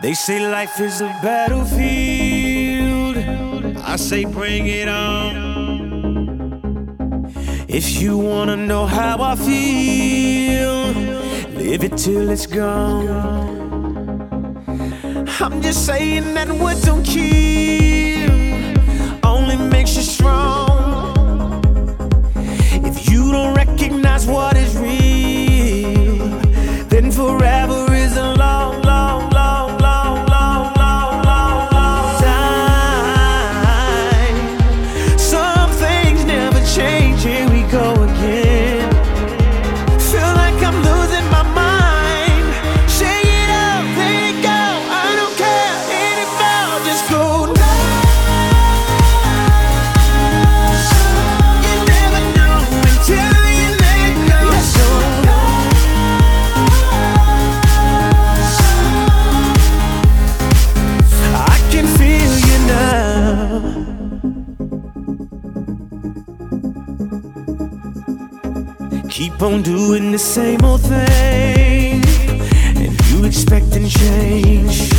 They say life is a battlefield. I say bring it on. If you wanna know how I feel, live it till it's gone. I'm just saying that what don't kill only makes you strong. If you don't recognize what Keep on doing the same old thing, and you expecting change.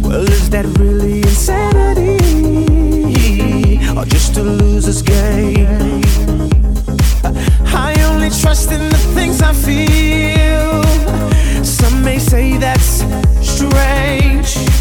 Well, is that really insanity, or just a loser's game? I only trust in the things I feel. Some may say that's strange.